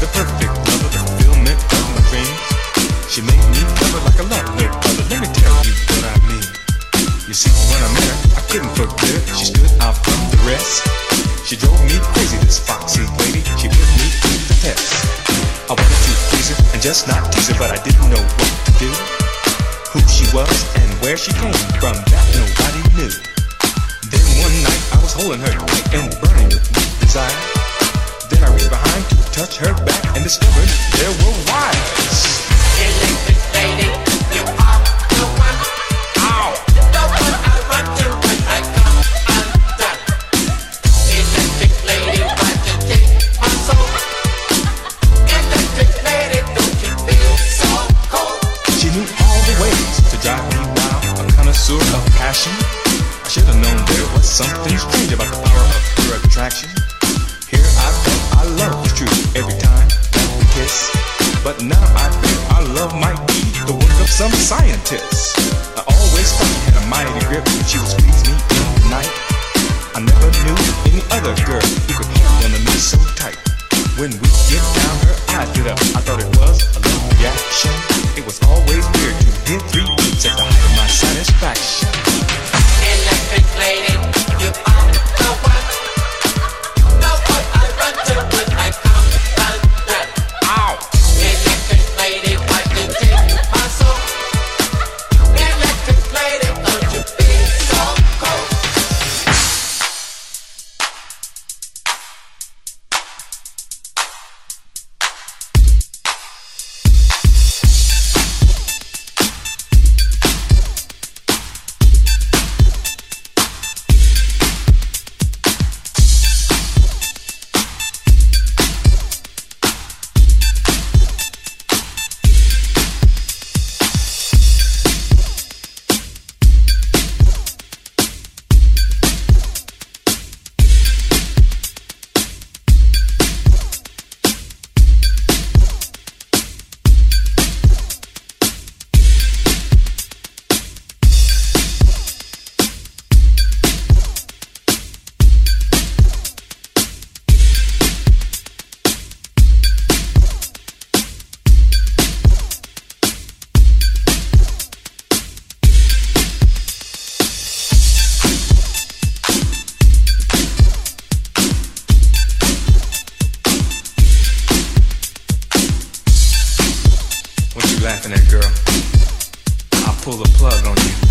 the perfect lover, the fulfillment of my dreams. She made me love her like a love no other. Let me tell you what I mean. You see, when I met her, I couldn't forget her. She stood out from the rest. She drove me crazy, this foxy lady. She put me to the test. I wanted to please her and just not tease her, but I didn't know what to do. Who she was and where she came from, that nobody knew. Then one night I was holding her tight and burning with desire. Behind to touch her back and discovered there were wires. But now I think our love might be the work of some scientist. I always thought she had a mighty grip when she would squeeze me in the night. I never knew any other girl who could hold on to me so tight. When we get down, her eyes lit up. I thought it was a love reaction. It was always weird pull the plug on you.